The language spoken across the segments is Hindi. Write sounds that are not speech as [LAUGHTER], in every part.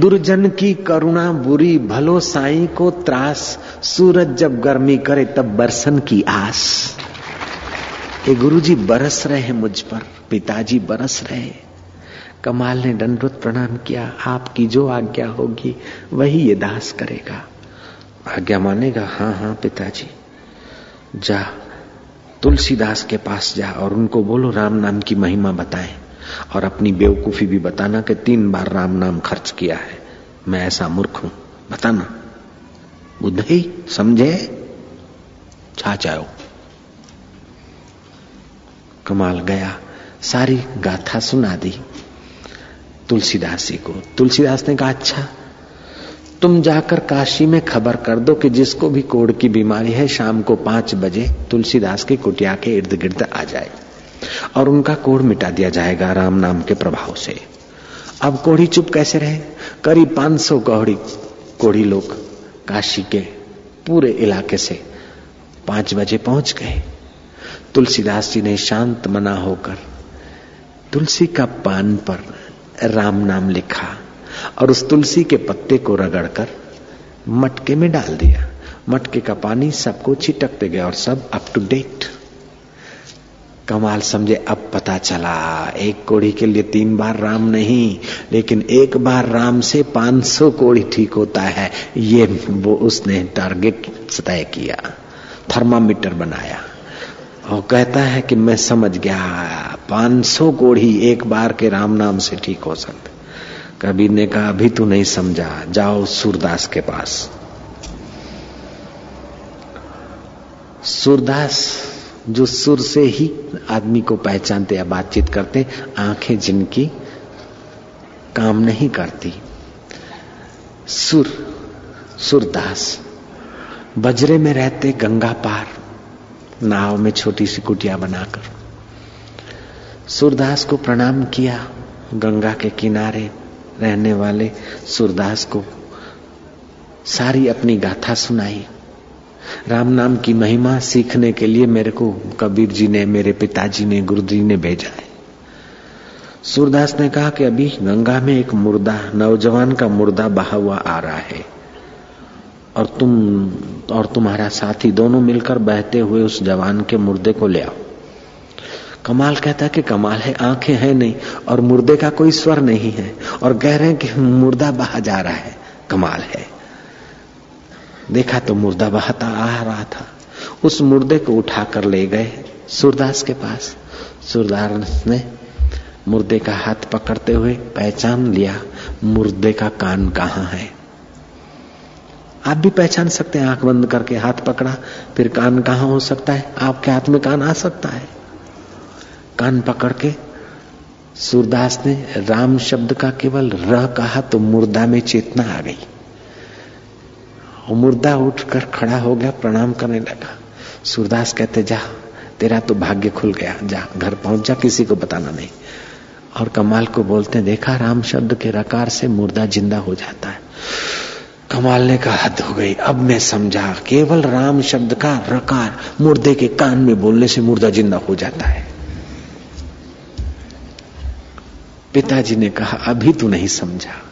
दुर्जन की करुणा बुरी, भलो साई को त्रास। सूरज जब गर्मी करे, तब बरसन की आस। ये गुरुजी, बरस रहे हैं मुझ पर, पिताजी बरस रहे। कमाल ने दंडवत प्रणाम किया, आपकी जो आज्ञा होगी, वही ये दास करेगा। आज्ञा मानेगा हाँ हाँ पिताजी। जा, तुलसीदास के पास जा और उनको बोलो, राम नाम की महिमा बताएँ। और अपनी बेवकूफ़ी भी बताना कि तीन बार राम नाम खर्च किया है। मैं ऐसा मूर्ख हूँ। बताना। बुद्ध समझे। छा चाहो कमाल गया। सारी गाथा सुना दी। तुलसीदास जी को। तुलसीदास ने कहा अच्छा तुम जाकर काशी में खबर कर दो कि जिसको भी कोड़ की बीमारी है, शाम को पाँच बजे तुलसीदास की कुटिया के इर्द गिर्द आ जाए। और उनका कोढ़ मिटा दिया जाएगा राम नाम के प्रभाव से। अब कोढ़ी चुप कैसे रहे? करीब 500 कोढ़ी कोढ़ी लोग काशी के पूरे इलाके से पाँच बजे पहुँच गए। तुलसीदास जी ने शांत मना होकर तुलसी का पान पर राम नाम लिखा और उस तुलसी के पत्ते को रगड़कर मटके में डाल दिया। मटके का पानी सबको छिटकते गया और सब अप टू डेट कमाल समझे, अब पता चला, एक कोड़ी के लिए तीन बार राम नहीं, लेकिन एक बार राम से 500 कोड़ी ठीक होता है, ये वो उसने टारगेट तय किया थर्मामीटर बनाया। और कहता है कि मैं समझ गया 500 कोड़ी एक बार के राम नाम से ठीक हो सकते। कबीर ने कहा, अभी तू नहीं समझा, जाओ सूरदास के पास। सूरदास जो सुर से ही आदमी को पहचानते या बातचीत करते, आँखें जिनकी काम नहीं करती। सुर, सुरदास, बजरे में रहते गंगा पार, नाव में छोटी सी कुटिया बनाकर। सूरदास को प्रणाम किया, गंगा के किनारे रहने वाले सूरदास को सारी अपनी गाथा सुनाई। राम नाम की महिमा सीखने के लिए मेरे को कबीर जी ने, मेरे पिताजी ने गुरु जी ने भेजा है। सूरदास ने कहा कि अभी गंगा में एक मुर्दा, नौजवान का मुर्दा बहा हुआ आ रहा है। और तुम, और तुम्हारा साथी दोनों मिलकर बहते हुए उस जवान के मुर्दे को ले आओ। कमाल कहता कि कमाल है, आँखें हैं नहीं, और मुर्दे का कोई स्वर नहीं है, और कह रहे हैं कि मुर्दा बहा जा रहा है। कमाल है। देखा तो मुर्दा बहता आ रहा था। उस मुर्दे को उठाकर ले गए सूरदास के पास। सूरदास ने मुर्दे का हाथ पकड़ते हुए पहचान लिया, मुर्दे का कान कहाँ है? आप भी पहचान सकते हैं, आँख बंद करके हाथ पकड़ा, फिर कान कहाँ हो सकता है? आपके हाथ में कान आ सकता है। कान पकड़ के सूरदास ने राम शब्द का केवल र कहा तो मुर्दा में चेतना आ गई। वो मुर्दा उठकर खड़ा हो गया, प्रणाम करने लगा। सूरदास कहते, जा, तेरा तो भाग्य खुल गया, जा, घर पहुँच जा, किसी को बताना नहीं। और कमाल को बोलते देखा, राम शब्द के रकार से मुर्दा ज़िंदा हो जाता है। कमाल ने कहा, हद हो गई, अब मैं समझा, केवल राम शब्द का रकार मुर्दे के कान में बोलने से मुर्दा ज़िंदा हो जाता है। पिताजी ने कहा, अभी तू नहीं समझा।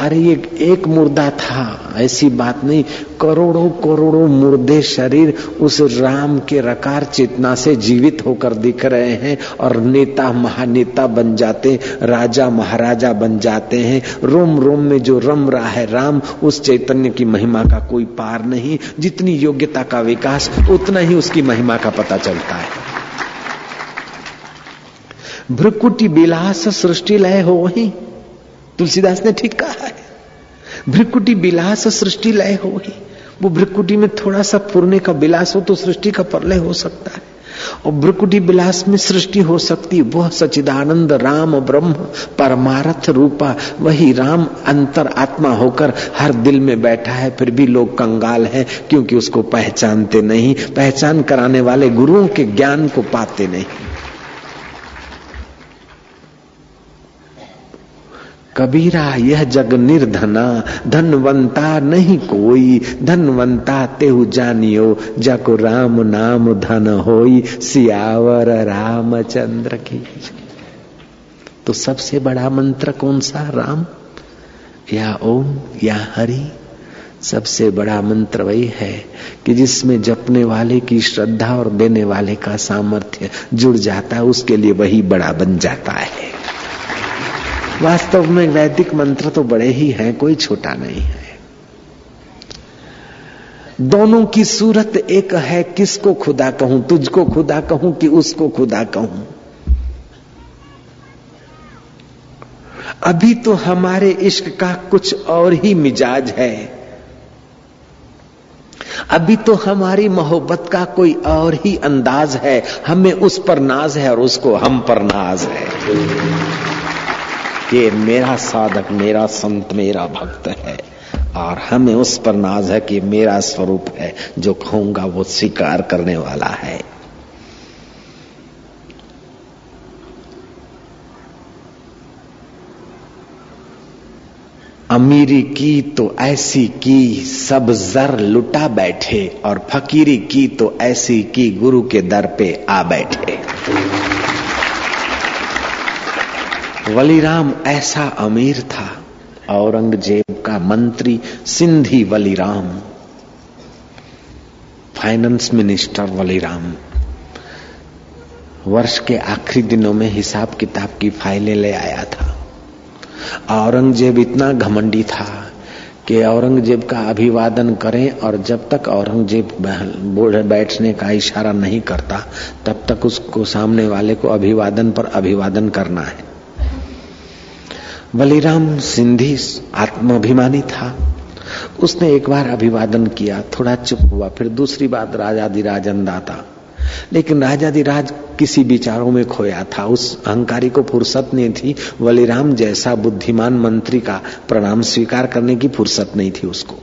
अरे ये एक मुर्दा था, ऐसी बात नहीं। करोड़ों करोड़ों मुर्दे शरीर उस राम के रकार चेतना से जीवित होकर दिख रहे हैं और नेता महानेता बन जाते, राजा महाराजा बन जाते हैं। रोम रोम में जो रम रहा है राम, उस चैतन्य की महिमा का कोई पार नहीं। जितनी योग्यता का विकास, उतना ही उसकी महिमा का पता चलता है। भ्रुकुटी बिलास सृष्टि लय हो वही। तुलसीदास ने ठीक कहा है। भ्रिकुटी बिलास सृष्टि लय हो ही वो भ्रिकुटी में थोड़ा सा पुरने का बिलास हो तो सृष्टि का प्रलय हो सकता है। और भ्रिकुटी बिलास में सृष्टि हो सकती वह सचिदानंद राम ब्रह्म परमारथ रूपा, वही राम अंतर आत्मा होकर हर दिल में बैठा है, फिर भी लोग कंगाल हैं, क्योंकि उसको पहचानते नहीं। पहचान कराने वाले गुरुओं के ज्ञान को पाते नहीं। कबीरा, यह जग निर्धना, धनवंता नहीं कोई। धनवंता तेहु जानियो जको राम नाम धन होई। सियावर रामचंद्र की। तो सबसे बड़ा मंत्र कौन सा? राम। या ओम, या हरि। सबसे बड़ा मंत्र वही है कि जिसमें जपने वाले की श्रद्धा और देने वाले का सामर्थ्य जुड़ जाता है, उसके लिए वही बड़ा बन जाता है। वास्तव में वैदिक मंत्र तो बड़े ही हैं, कोई छोटा नहीं है। दोनों की सूरत एक है, किसको खुदा कहूँ, तुझको खुदा कहूँ कि उसको खुदा कहूँ? अभी तो हमारे इश्क का कुछ और ही मिजाज है। अभी तो हमारी मोहब्बत का कोई और ही अंदाज है। हमें उस पर नाज है और उसको हम पर नाज है। कि मेरा साधक, मेरा संत, मेरा भक्त है। और हमें उस पर नाज है कि मेरा स्वरूप है, जो कहूँगा वो स्वीकार करने वाला है। अमीरी की तो ऐसी की सब जर लुटा बैठे, और फकीरी की तो ऐसी की गुरु के दर पे आ बैठे। वलीराम ऐसा अमीर था। औरंगज़ेब का मंत्री सिंधी वलीराम फाइनेंस मिनिस्टर वलीराम वर्ष के आखिरी दिनों में हिसाब किताब की फाइलें ले आया था। औरंगज़ेब इतना घमंडी था कि औरंगज़ेब का अभिवादन करें और जब तक औरंगज़ेब बैठने का इशारा नहीं करता, तब तक उसको सामने वाले को अभिवादन पर अभिवादन करना है। बलिराम सिंधी आत्माभिमानी था। उसने एक बार अभिवादन किया, थोड़ा चुप हुआ, फिर दूसरी बात राजाधिराज अंदाता लेकिन राजाधिराज किसी विचारों में खोया था। उस अहंकारी को फुर्सत नहीं थी। वलीराम जैसा बुद्धिमान मंत्री का प्रणाम स्वीकार करने की फुर्सत नहीं थी उसको।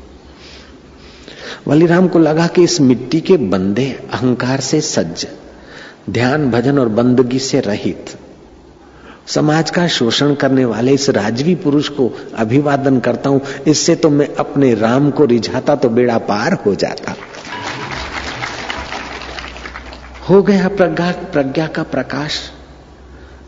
वलीराम को लगा कि इस मिट्टी के बंदे अहंकार से सज्ज, ध्यान, भजन और बंदगी से रहित। समाज का शोषण करने वाले इस राजवी पुरुष को अभिवादन करता हूँ। इससे तो मैं अपने राम को रिझाता तो बेड़ा पार हो जाता। हो गया प्रज्ञा प्रज्ञा का प्रकाश।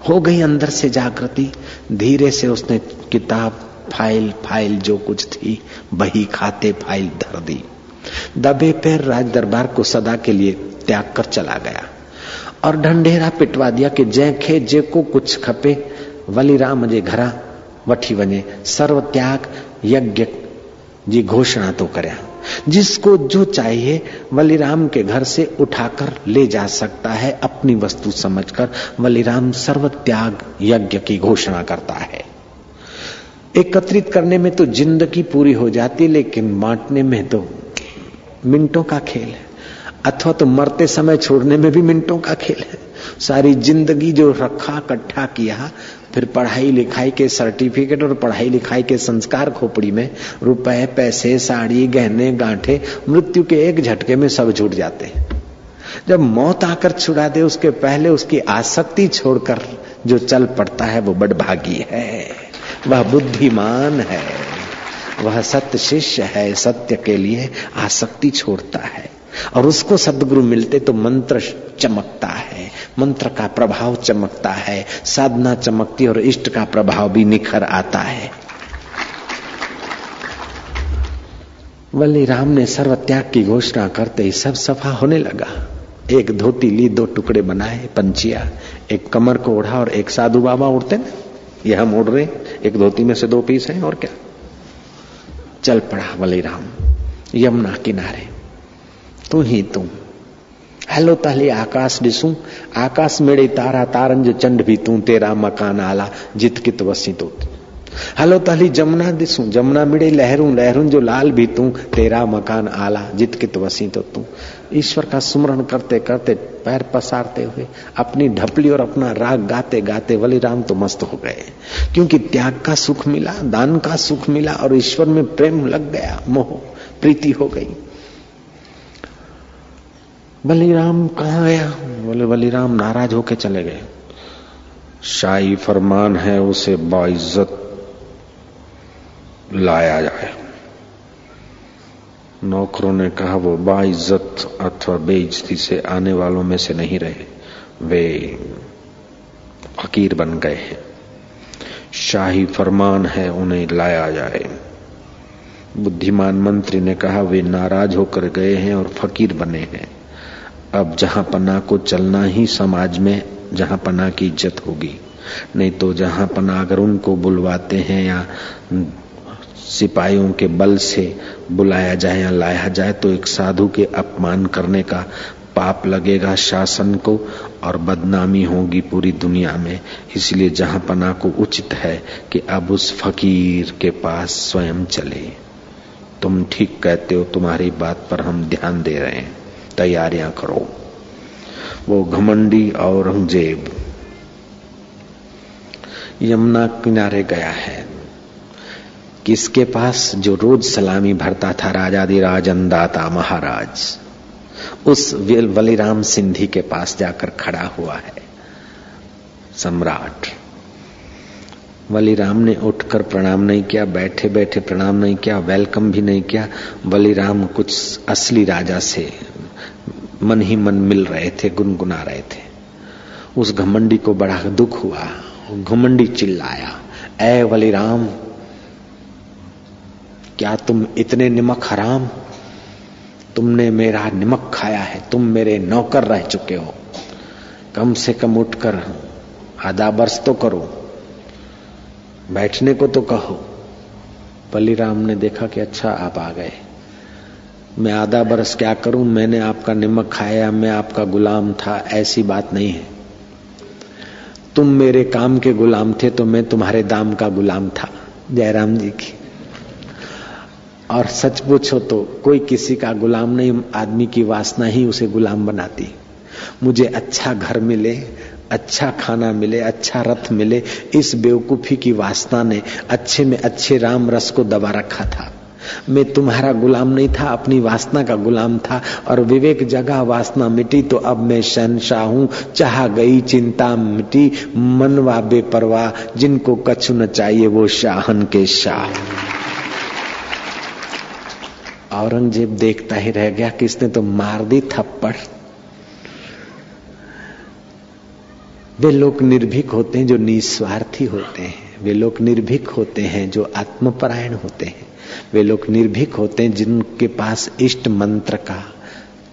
हो गई अंदर से जागृति। धीरे से उसने किताब, फ़ाइल फ़ाइल जो कुछ थी, बही खाते, फ़ाइल धर दी। दबे पैर राज दरबार को सदा के लिए त्याग कर चला गया। और ढंढेरा पिटवा दिया कि जय खे, जे को कुछ खपे वली राम जे घरा वठी वने सर्व त्याग यज्ञ जी घोषणा तो करया जिसको जो चाहिए, वलीराम के घर से उठाकर ले जा सकता है, अपनी वस्तु समझकर वलीराम सर्व त्याग यज्ञ की घोषणा करता है। एकत्रित करने में तो ज़िंदगी पूरी हो जाती, लेकिन बांटने में तो मिनटों का खेल है। अथवा तो मरते समय छोड़ने में भी मिनटों का खेल है। सारी ज़िंदगी जो रखा, इकट्ठा किया, फिर पढ़ाई लिखाई के सर्टिफिकेट और पढ़ाई लिखाई के संस्कार खोपड़ी में रुपए, पैसे, साड़ी, गहने, गांठे, मृत्यु के एक झटके में सब छूट जाते हैं। जब मौत आकर छुड़ा दे, उसके पहले उसकी आसक्ति छोड़कर जो चल पड़ता है, वो बड़भागी है। वह बुद्धिमान है। वह सत्य शिष्य है। सत्य के लिए आसक्ति छोड़ता है। और उसको सदगुरु मिलते तो मंत्र चमकता है, मंत्र का प्रभाव चमकता है, साधना चमकती और इष्ट का प्रभाव भी निखर आता है। वल्ली राम ने सर्व त्याग की घोषणा करते ही सब सफ़ा होने लगा। एक धोती ली, दो टुकड़े बनाए पंचिया एक कमर को ओढ़ा और एक साधु बाबा उड़ते ना। ये हम उड़ रहे एक धोती में से दो पीस हैं और क्या? चल पड़ा वली राम यमुना किनारे। तू ही तू हेलो ताली आकाश ॾिसूं आकाश मेड़े तारा तारन जो चंड भी तू, तेरा मकान आला जित कित वसी तो। हलो ताली जमुना ॾिसूं जमुना मिड़े लहरूं लहरूं जो लाल भी तू, तेरा मकान आला जित कित वसी तो तू। ईश्वर का सुमरण करते करते पैर पसारते हुए अपनी ढपली और अपना राग गाते गाते वली राम तो मस्त हो गए। क्योंकि त्याग का सुख मिला, दान का सुख मिला और ईश्वर में प्रेम लग गया, मोह, प्रीति हो गई। बलिराम कहा गया? बोले, बलिराम नाराज़ होके चले गए। शाही फरमान है, उसे बाइज्जत लाया जाए। नौकरों ने कहा, वो बाइज्जत अथवा बेइज्जती से आने वालों में से नहीं रहे। वे फकीर बन गए हैं। शाही फरमान है, उन्हें लाया जाए। बुद्धिमान मंत्री ने कहा, वे नाराज़ होकर गए हैं और फकीर बने हैं। अब जहाँ पना को चलना ही समाज में जहाँ पना की इज़्ज़त होगी। नहीं तो जहाँ पना अगर उनको बुलवाते हैं या सिपाहियों के बल से बुलाया जाए या लाया जाए तो एक साधु के अपमान करने का पाप लगेगा शासन को और बदनामी होगी पूरी दुनिया में। इसलिए जहाँ पना को उचित है कि अब उस फकीर के पास स्वयं चले। तुम ठीक कहते हो, तुम्हारी बात पर हम ध्यान दे रहे हैं। तैयारियाँ करो। वो घमंडी औरंगज़ेब यमुना किनारे गया है। किसके पास जो रोज सलामी भरता था राजाधिराज अंदाता महाराज, उस बलिराम सिंधी के पास जाकर खड़ा हुआ है। सम्राट, बलिराम ने उठकर प्रणाम नहीं किया बैठे बैठे प्रणाम नहीं किया, वेलकम भी नहीं किया। बलिराम कुछ असली राजा से मन ही मन मिल रहे थे, गुनगुना रहे थे। उस घमंडी को बड़ा दुख हुआ, घमंडी चिल्लाया ए बलिराम, क्या तुम इतने निमक हराम? तुमने मेरा निमक खाया है, तुम मेरे नौकर रह चुके हो। कम से कम उठकर आधा बरस तो करो, बैठने को तो कहो। बलिराम ने देखा कि अच्छा आप आ गए। मैं आधा बरस क्या करूँ? मैंने आपका निमक खाया, मैं आपका गुलाम था। ऐसी बात नहीं है। तुम मेरे काम के गुलाम थे तो मैं तुम्हारे दाम का गुलाम था। जयराम जी की। और सच पूछो तो कोई किसी का गुलाम नहीं, आदमी की वासना ही उसे गुलाम बनाती। मुझे अच्छा घर मिले अच्छा खाना मिले अच्छा रथ मिले, इस बेवकूफ़ी की वासना ने अच्छे में अच्छे राम रस को दबा रखा था। मैं तुम्हारा गुलाम नहीं था, अपनी वासना का गुलाम था। और विवेक जगह वासना मिटी तो अब मैं शहनशाह हूँ। चाह गई, चिंता मिटी, मनवा बेपरवाह। जिनको कछु न चाहिए, वो शाहन के शाह। औरंगज़ेब देखता ही रह गया किसने तो मार दी थप्पड़। वे लोग निर्भीक होते हैं जो निस्वार्थी होते हैं। वे लोग निर्भीक होते हैं जो आत्मपरायण होते हैं। वे लोग निर्भीक होते हैं जिनके पास इष्ट मंत्र का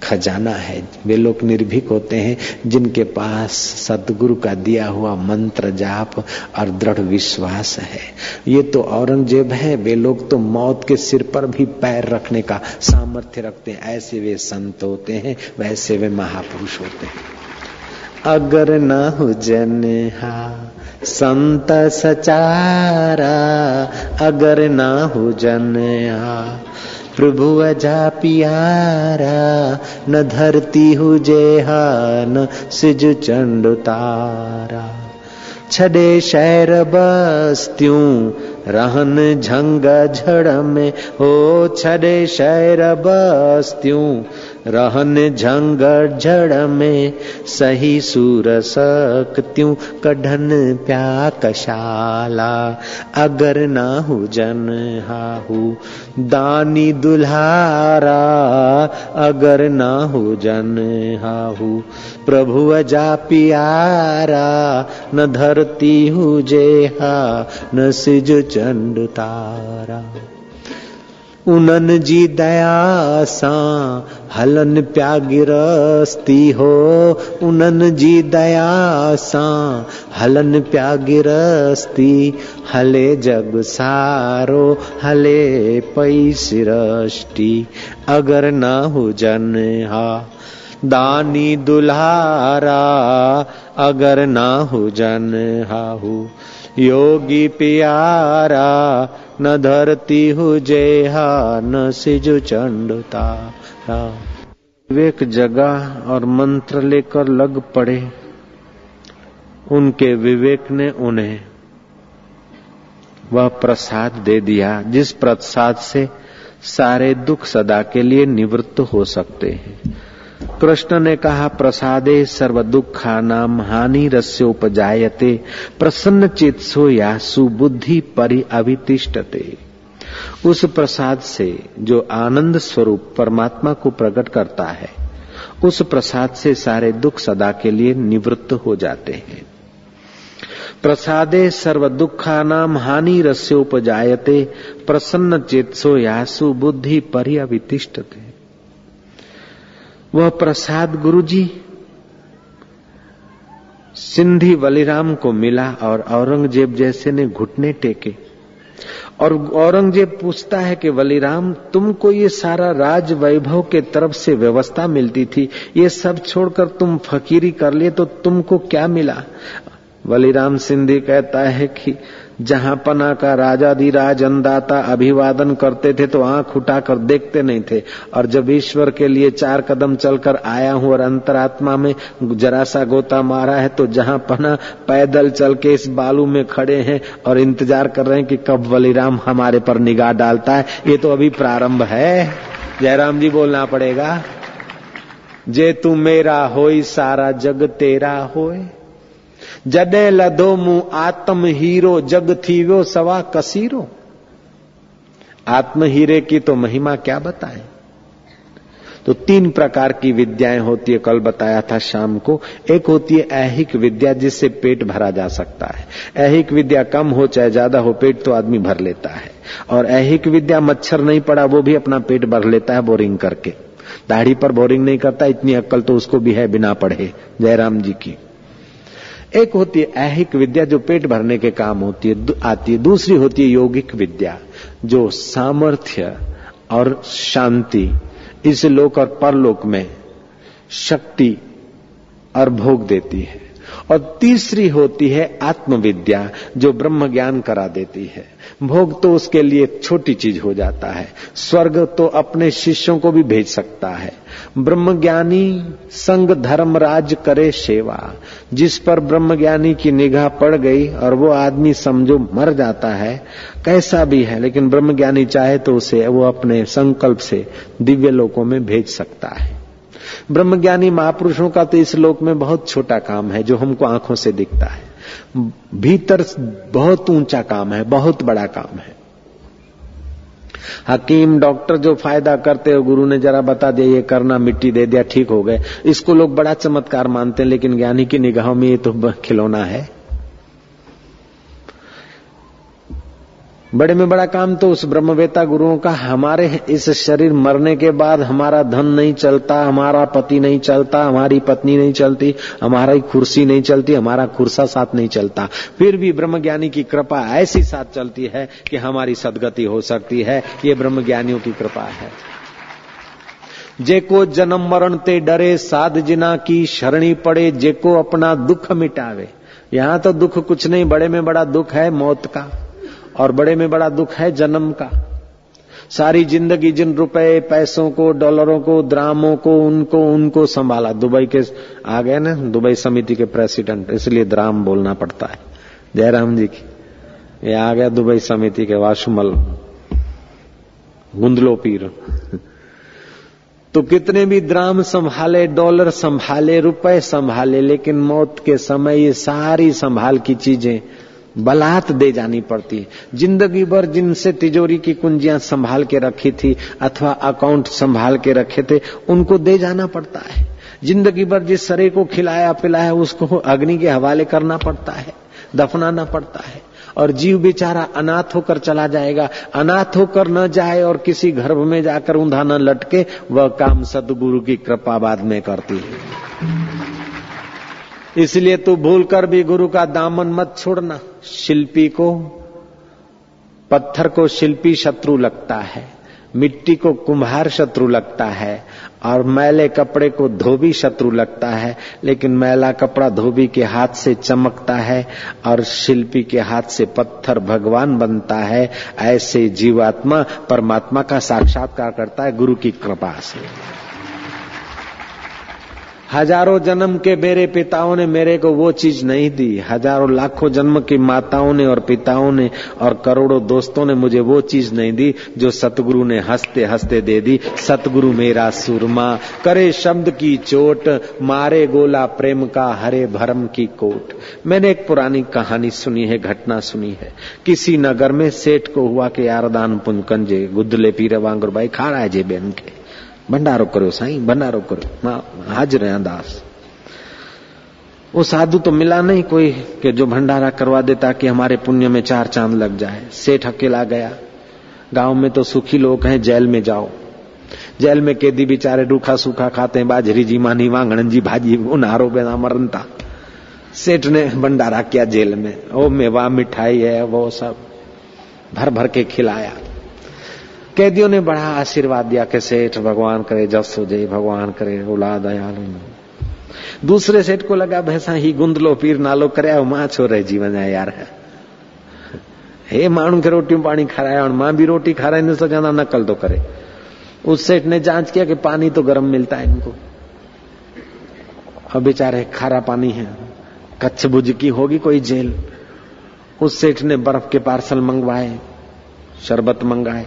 खजाना है। वे लोग निर्भीक होते हैं जिनके पास सदगुरु का दिया हुआ मंत्र जाप और दृढ़ विश्वास है। ये तो औरंगज़ेब है, वे लोग तो मौत के सिर पर भी पैर रखने का सामर्थ्य रखते हैं। ऐसे वे संत होते हैं, वैसे वे महापुरुष होते हैं। अगर न हुजन हा संत सचारा अगर न हा प्रभु अजा पियारा, न धरती हुजेहा न सिज चंड तारा। छडे शहर बस्तियों, रहन झंग झड़ में। हो छडे शहर बस्तियों रहन झंग झड़ में, सही सूर सक्त्यू कढन प्या कशाला अगर ना हो जन हाहू, दानी दुल्हारा। अगर ना हो जन हाहू, प्रभु अजा पियारा। न धरती हु जेहा, न सिज चंड तारा। उनन जी दया सा, हलन प्या गिरस्ती हो। उनन जी दया सा, हलन प्या गिरस्ती हले जग सारो, हले पई सिरष्टि अगर न हो जन हा, दानी दुल्हारा। अगर ना हो जन हाहू, योगी प्यारा। न धरती हो जेहा, न सिजु चंड विवेक जगा और मंत्र लेकर लग पड़े। उनके विवेक ने उन्हें वह प्रसाद दे दिया, जिस प्रसाद से सारे दुख सदा के लिए निवृत्त हो सकते हैं। कृष्ण ने कहा, प्रसादे सर्व दुखा नाम हानि रस्योपजायते प्रसन्न चित्सो या सुबुद्धि परि अभितिष्ठते उस प्रसाद से जो आनंद स्वरूप परमात्मा को प्रकट करता है, उस प्रसाद से सारे दुख सदा के लिए निवृत्त हो जाते हैं। प्रसादे सर्व दुखा नाम हानि रस्योपजायते प्रसन्न चेतसो यासु बुद्धि पर्यवितिष्ठते वह प्रसाद गुरुजी। सिंधी बलिराम को मिला और औरंगज़ेब जैसे ने घुटने टेके। और औरंगज़ेब पूछता है कि, बलिराम, तुमको ये सारा राज वैभव के तरफ़ से व्यवस्था मिलती थी, ये सब छोड़कर तुम फकीरी कर लिए तो तुमको क्या मिला? बलिराम सिंधी कहता है कि जहाँ पना का राजा राज अन्नदाता अभिवादन करते थे तो आँख उठाकर देखते नहीं थे। और जब ईश्वर के लिए चार कदम चलकर आया हूँ और अंतरात्मा में जरा सा गोता मारा है तो जहाँ पना पैदल चल के इस बालू में खड़े हैं और इंतज़ार कर रहे हैं कि कब बलिराम हमारे पर निगाह डालता है। ये तो अभी प्रारंभ है। जयराम जी बोलना पड़ेगा, जे तू मेरा होई सारा जग तेरा होए। जडे लधो मुँह आत्म हीरो, जग थी वो सवा कसीरो। आत्म हीरे की तो महिमा क्या बताएँ? तो तीन प्रकार की विद्याएँ होती है। कल बताया था शाम को। एक होती है ऐहिक विद्या, जिससे पेट भरा जा सकता है। ऐहिक विद्या कम हो चाहे ज़्यादा हो, पेट तो आदमी भर लेता है। और ऐहिक विद्या मच्छर नहीं पड़ा, वो भी अपना पेट भर लेता है बोरिंग करके। दाढ़ी पर बोरिंग नहीं करता, इतनी अक्कल तो उसको भी है बिना पढ़े, जयराम जी की। एक होती है ऐहिक विद्या जो पेट भरने के काम होती है आती है। दूसरी होती है योगिक विद्या, जो सामर्थ्य और शांति, इस लोक और परलोक में शक्ति और भोग देती है। और तीसरी होती है आत्मविद्या, जो ब्रह्म ज्ञान करा देती है। भोग तो उसके लिए छोटी चीज़ हो जाता है। स्वर्ग तो अपने शिष्यों को भी भेज सकता है। ब्रह्म ज्ञानी संग धर्म राज करे सेवा। जिस पर ब्रह्म ज्ञानी की निगाह पड़ गई और वो आदमी समझो मर जाता है, कैसा भी है, लेकिन ब्रह्म ज्ञानी चाहे तो उसे वो अपने संकल्प से दिव्य लोकों में भेज सकता है। ब्रह्मज्ञानी महापुरुषों का तो इस लोक में बहुत छोटा काम है, जो हमको आँखों से दिखता है। भीतर बहुत ऊँचा काम है, बहुत बड़ा काम है। हकीम, डॉक्टर जो फ़ायदा करते हो, गुरु ने जरा बता दिया, ये करना मिट्टी दे दिया, ठीक हो गए। इसको लोग बड़ा चमत्कार मानते हैं, लेकिन ज्ञानी की निगाहों में ये तो खिलौना है। बड़े में बड़ा काम तो उस ब्रह्मवेता गुरुओं का, हमारे इस शरीर मरने के बाद हमारा धन नहीं चलता, हमारा पति नहीं चलता, हमारी पत्नी नहीं चलती, हमारी कुर्सी नहीं चलती, हमारा कुर्सा साथ नहीं चलता। फिर भी ब्रह्मज्ञानी की कृपा ऐसी साथ चलती है कि हमारी सदगति हो सकती है। ये ब्रह्मज्ञानियों की कृपा है। जेको जन्म मरण ते डरे, साध जिना की शरणी पड़े जेको अपना दुख मिटावे। यहाँ तो दुख कुछ नहीं, बड़े में बड़ा दुख है मौत का। और बड़े में बड़ा दुख है जन्म का। सारी ज़िंदगी जिन रुपए, पैसों को, डॉलरों को, द्रामों को, उनको उनको संभाला। दुबई के आ गए ना, दुबई समिति के प्रेसिडेंट, इसलिए द्राम बोलना पड़ता है। जयराम जी की। ये आ गया दुबई समिति के वाशुमल गुंदलो पीर। [LAUGHS] तो कितने भी द्राम संभाले, डॉलर संभाले, रुपए संभाले, लेकिन मौत के समय ये सारी संभाल की चीज़ें बलात् दे जानी पड़ती। है ज़िंदगी भर जिनसे तिजोरी की कुंजियाँ संभाल के रखी थी अथवा अकाउंट संभाल के रखे थे, उनको दे जाना पड़ता है। ज़िंदगी भर जिस शरीर को खिलाया पिलाया, उसको अग्नि के हवाले करना पड़ता है, दफनाना पड़ता है। और जीव बेचारा अनाथ होकर चला जाएगा। अनाथ होकर न जाए और किसी गर्भ में जाकर ऊंधा न लटके, वह काम सदगुरु की कृपा बाद में करती है। इसलिए तू भूल कर भी गुरु का दामन मत छोड़ना। शिल्पी को, पत्थर को शिल्पी शत्रु लगता है, मिट्टी को कुम्हार शत्रु लगता है, और मैले कपड़े को धोबी शत्रु लगता है, लेकिन मैला कपड़ा धोबी के हाथ से चमकता है, और शिल्पी के हाथ से पत्थर भगवान बनता है, ऐसे जीवात्मा परमात्मा का साक्षात्कार करता है गुरु की कृपा से। हज़ारों जन्म के मेरे पिताओं ने मेरे को वो चीज़ नहीं दी। हज़ारों लाखों जन्म की माताओं ने और पिताओं ने और करोड़ों दोस्तों ने मुझे वो चीज़ नहीं दी जो सतगुरु ने हँसते हँसते दे दी। सतगुरु मेरा सुरमा, करे शब्द की चोट, मारे गोला प्रेम का हरे भरम की कोट। मैंने एक पुरानी कहानी सुनी है, घटना सुनी है। किसी नगर में सेठ को हुआ कि यारदान पुंकंजे गुद्दले पीरे वांगुर भाई खा रहा है जे बेन के भंडारो करो साईं, भंडारो करो। माँ, हाजिर दास। वो साधु तो मिला नहीं कोई कि जो भंडारा करवा देता कि हमारे पुण्य में चार चाँद लग जाए। सेठ अकेला गया। गाँव में तो सुखी लोग हैं, जेल में जाओ। जेल में कैदी बेचारे रूखा सूखा खाते हैं, बाजरी जी, मानी वांगण जी, भाजी उनारो बेना मरनता। सेठ ने भंडारा किया जेल में। ओ मेवा, मिठाई है, वो सब। भर भर के खिलाया। कैदियों ने बड़ा आशीर्वाद दिया कि सेठ भगवान करे, जस हो जाए भगवान करे ओला दयालु दूसरे सेठ को लगा, भैसा ही गुंद लो पीर नालो करे माँ छो रहे जीवन है यार। हे माण्हू खे रोटियूं पाणी खाराया, और माँ भी रोटी खाराईंदुसि तो चवंदा नकल तो करे। उस सेठ ने जाँच किया कि पानी तो गर्म मिलता है इनको। अब बेचारे खारा पानी है, कच्छ भुज की होगी कोई जेल। उस सेठ ने बर्फ़ के पार्सल मंगवाए, शरबत मंगाए।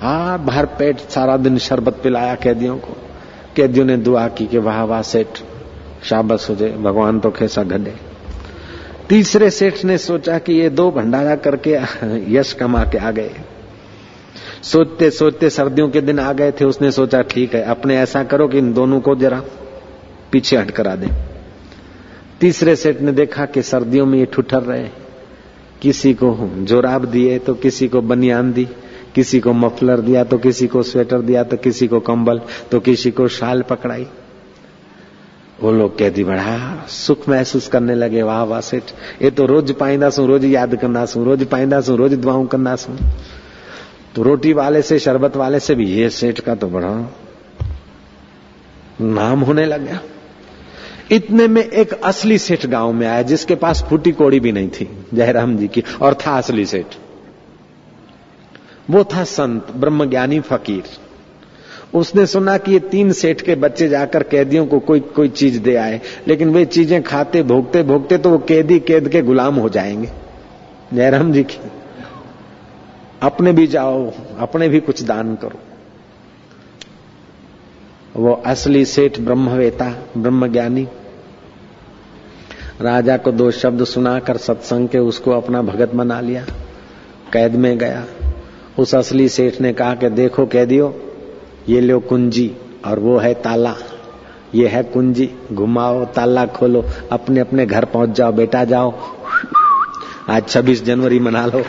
हाँ भर पेट सारा दिन शरबत पिलाया कैदियों को। कैदियों ने दुआ की कि वाह वाह, सेठ शाबस हो जाए, भगवान तो कैसा गधे तीसरे सेठ ने सोचा कि ये दो भंडारा करके [LAUGHS] यश कमा के आ गए। सोचते सोचते सर्दियों के दिन आ गए थे, उसने सोचा, ठीक है, अपने ऐसा करो कि इन दोनों को जरा पीछे हट करा दे। तीसरे सेठ ने देखा कि सर्दियों में ये ठुठर रहे। किसी को जोराब दिए तो किसी को बनियान दी। किसी को मफलर दिया तो किसी को स्वेटर दिया तो किसी को कंबल तो किसी को शाल पकड़ाई। वो लोग कहती, बड़ा सुख महसूस करने लगे, वाह वाह, सेठ, ये तो रोज पाईंदासूं रोज याद कंदासूं रोज पाईंदासूं रोज दुआऊं कंदासूं तो रोटी वाले से, शरबत वाले से भी, ये सेठ का तो बड़ा नाम होने लगा इतने में एक असली सेठ गाँव में आया, जिसके पास फूटी कोड़ी भी नहीं थी, जयराम जी की, और था असली सेठ। वो था संत, ब्रह्मज्ञानी फकीर। उसने सुना कि ये तीन सेठ के बच्चे जाकर कैदियों को कोई कोई चीज़ दे आए, लेकिन वे चीज़ें खाते, भोगते भोगते तो वो कैदी, कैद के गुलाम हो जाएँगे। जयराम जी की, अपने भी जाओ, अपने भी कुछ दान करो। वो असली सेठ ब्रह्मवेता, ब्रह्मज्ञानी। राजा को दो शब्द सुनाकर सत्संग के उसको अपना भगत बना लिया, कैद में गया। उस असली सेठ ने कहा कि देखो कैदियो, ये लो कुंजी और वो है ताला। ये है कुंजी, घुमाओ, ताला खोलो अपने अपने घर पहुँच जाओ, बेटा जाओ। आज 26 जनवरी मना लो।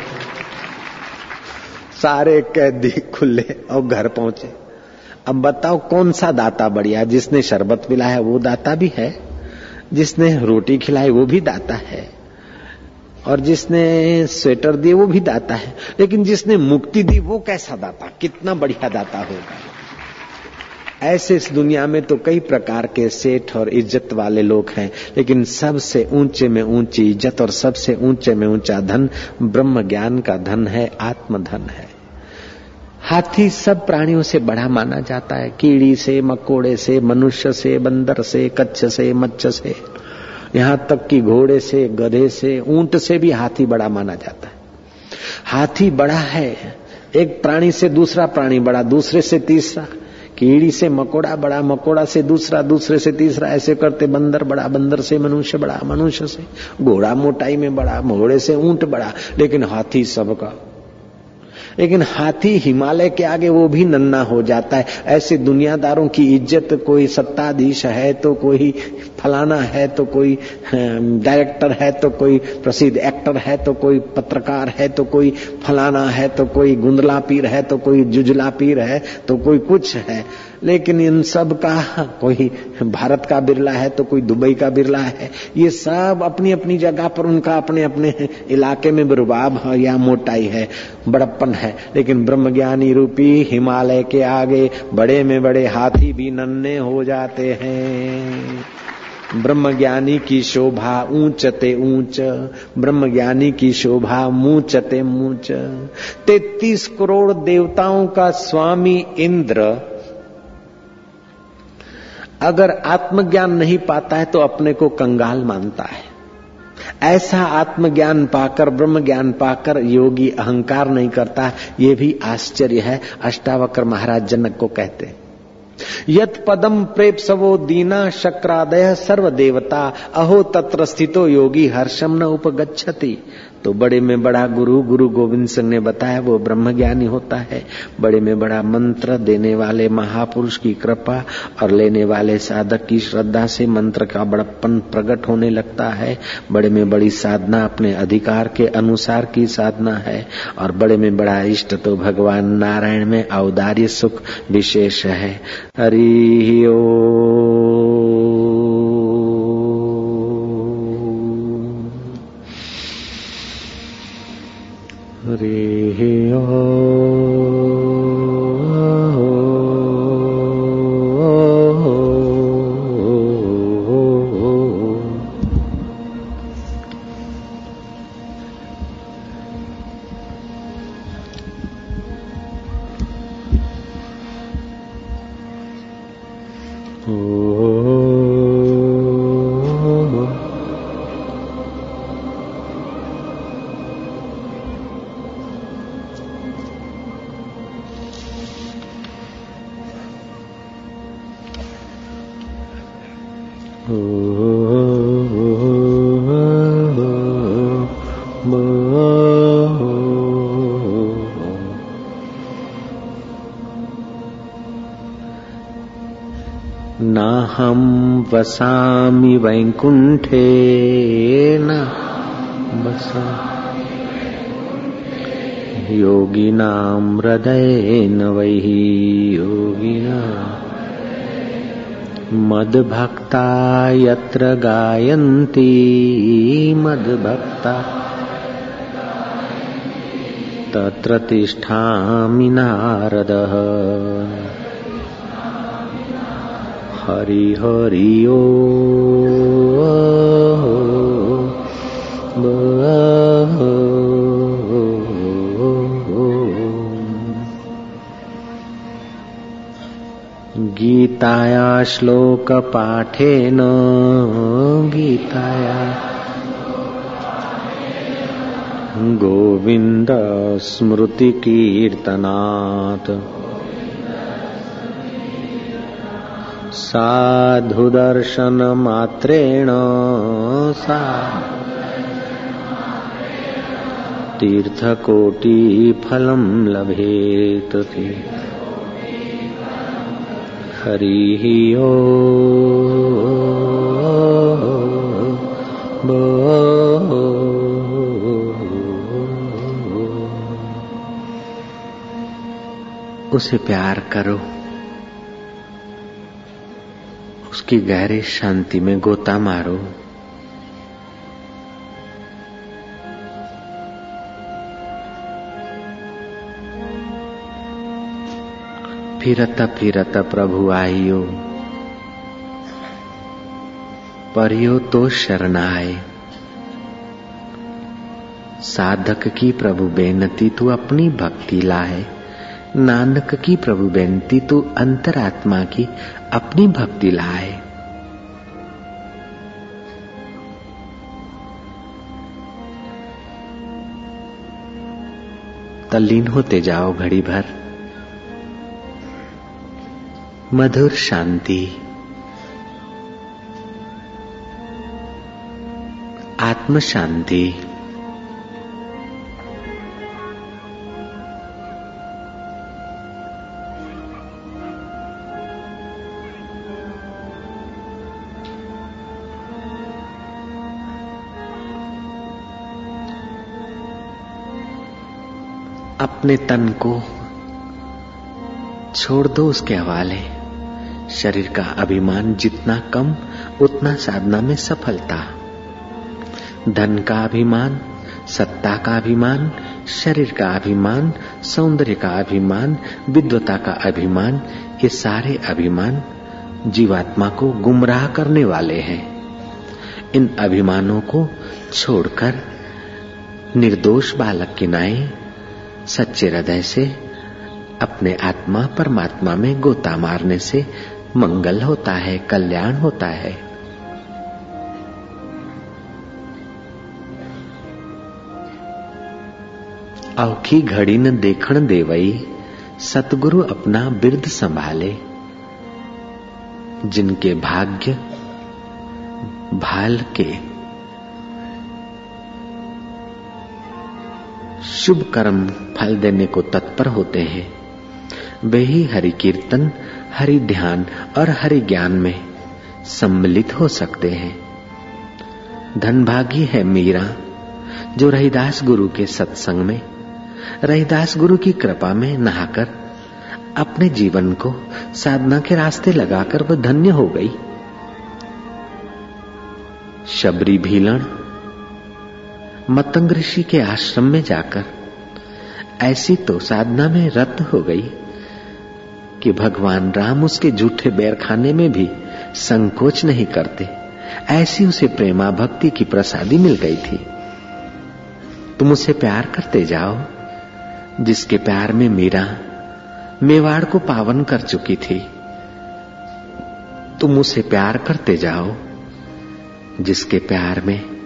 सारे कैदी खुले और घर पहुँचे। अब बताओ कौन सा दाता बढ़िया, जिसने शरबत पिलाया वो दाता भी है? जिसने रोटी खिलाई वो भी दाता है। और जिसने स्वेटर दिए वो भी दाता है। लेकिन जिसने मुक्ति दी, वो कैसा दाता? कितना बढ़िया दाता होगा। ऐसे इस दुनिया में तो कई प्रकार के सेठ और इज़्ज़त वाले लोग हैं, लेकिन सबसे ऊँचे में ऊँची इज़्ज़त और सबसे ऊँचे में ऊँचा धन, ब्रह्म ज्ञान का धन है आत्म धन है। हाथी सब प्राणियों से बड़ा माना जाता है। कीड़ी से, मकोड़े से, मनुष्य से, बंदर से, कच्छ से मच्छ से। यहाँ तक कि घोड़े से, गधे से, ऊँट से भी हाथी बड़ा माना जाता है। हाथी बड़ा है, एक प्राणी से दूसरा प्राणी बड़ा, दूसरे से तीसरा। कीड़ी से मकोड़ा बड़ा, मकोड़ा से दूसरा, दूसरे से तीसरा। ऐसे करते बंदर बड़ा, बंदर से मनुष्य बड़ा, मनुष्य से। घोड़ा मोटाई में बड़ा घोड़े से ऊँट बड़ा, लेकिन हाथी सबका लेकिन हाथी हिमालय के आगे वो भी नन्ना हो जाता है। ऐसे दुनियादारों की इज़्ज़त कोई सत्ताधीश है तो कोई फलाना है तो कोई डायरेक्टर है तो कोई प्रसिद्ध एक्टर है तो कोई पत्रकार है तो कोई फलाना है तो कोई गुंदला पीर है तो कोई जुजला पीर है तो कोई कुछ है। लेकिन इन सब का कोई भारत का बिरला है तो कोई दुबई का बिरला है। ये सब अपनी अपनी जगह पर उनका अपने अपने इलाके में रुबाब है या मोटाई है, बड़प्पन है। लेकिन ब्रह्मज्ञानी रूपी हिमालय के आगे बड़े में बड़े हाथी भी नन्हे हो जाते हैं। ब्रह्मज्ञानी की शोभा ऊंचते ऊंच, ब्रह्मज्ञानी की शोभा मूचते मूच तैतीस करोड़ देवताओं का स्वामी इंद्र अगर आत्मज्ञान नहीं पाता है तो अपने को कंगाल मानता है। ऐसा आत्मज्ञान पाकर ब्रह्म ज्ञान पाकर योगी अहंकार नहीं करता यह भी आश्चर्य है, अष्टावक्र महाराज जनक को कहते हैं। यत पदम प्रेप सवो दीना शक्रादय सर्व देवता अहो तत्र स्थितो योगी हर्षम न उपगछति तो बड़े में बड़ा गुरु गुरु गोविंद सिंह ने बताया, वो ब्रह्म ज्ञानी होता है। बड़े में बड़ा मंत्र देने वाले महापुरुष की कृपा और लेने वाले साधक की श्रद्धा से मंत्र का बड़प्पन प्रकट होने लगता है। बड़े में बड़ी साधना अपने अधिकार के अनुसार की साधना है। और बड़े में बड़ा इष्ट तो भगवान नारायण में औदार्य सुख विशेष है। हरि ओ। Oh. नाहं वसामि वैकुण्ठे न। वसा योगिनां हृदयेन वैः योगिना। मद्भक्ता यत्र गायन्ति, मद्भक्ता। तत्र तिष्ठामि नारदः। हरि हरि ओ गीताया श्लोकपाठेन गीताया गोविन्द साधुदर्शनमात्रेण सा। तीर्थकोटिफलं लभेत हरिः ओ उसे प्यार करो। उसकी गहरी शांति में गोता मारो। फिरत फिरत प्रभु आइयो। परियो तो शरण शरणाए। साधक की प्रभु बेनती, तू अपनी भक्ति लाए। नानक की प्रभु बेनती तू अंतरात्मा की अपनी भक्ति लाए। तल्लीन होते जाओ घड़ी भर। मधुर शांति। आत्म शांति अपने तन को छोड़ दो उसके हवाले। शरीर का अभिमान जितना कम, उतना साधना में सफलता। धन का अभिमान, सत्ता का अभिमान, शरीर का अभिमान, सौंदर्य का अभिमान विद्वता का अभिमान, ये सारे अभिमान जीवात्मा को गुमराह करने वाले हैं। इन अभिमानों को छोड़कर निर्दोष बालक की नाई सच्चे हृदय से, अपने आत्मा परमात्मा में गोता मारने से मंगल होता है, कल्याण होता है। औखी घड़ी न देखण देवई, सतगुरु अपना बिरद संभाले। जिनके भाग्य, भाल के शुभ कर्म फल देने को तत्पर होते हैं। वे ही हरि कीर्तन, हरि ध्यान और हरि ज्ञान में सम्मिलित हो सकते हैं। धनभागी है मीरा, जो रहीदास गुरु के सत्संग में, रहीदास गुरु की कृपा में नहाकर अपने जीवन को साधना के रास्ते लगाकर वह धन्य हो गई। शबरी भीलण मतंग ऋषि के आश्रम में जाकर ऐसी तो साधना में रत हो गई कि भगवान राम उसके झूठे बैर खाने में भी संकोच नहीं करते। ऐसी उसे प्रेमा भक्ति की प्रसादी मिल गई थी। तुम उसे प्यार करते जाओ, जिसके प्यार में मीरा मेवाड़ को पावन कर चुकी थी। तुम उसे प्यार करते जाओ, जिसके प्यार में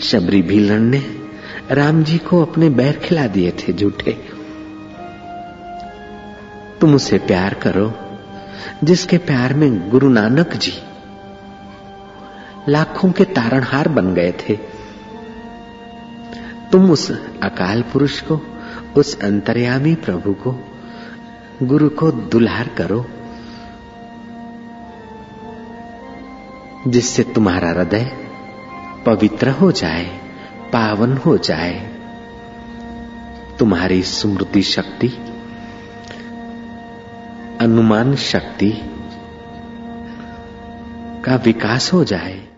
शबरी भीलन ने राम जी को अपने बैर खिला दिए थे झूठे। तुम उसे प्यार करो, जिसके प्यार में गुरु नानक जी लाखों के तारणहार बन गए थे। तुम उस अकाल पुरुष को, उस अंतर्यामी प्रभु को, गुरु को दुल्हार करो, जिससे तुम्हारा हृदय पवित्र हो जाए, पावन हो जाए। तुम्हारी स्मृति शक्ति, अनुमान शक्ति का विकास हो जाए।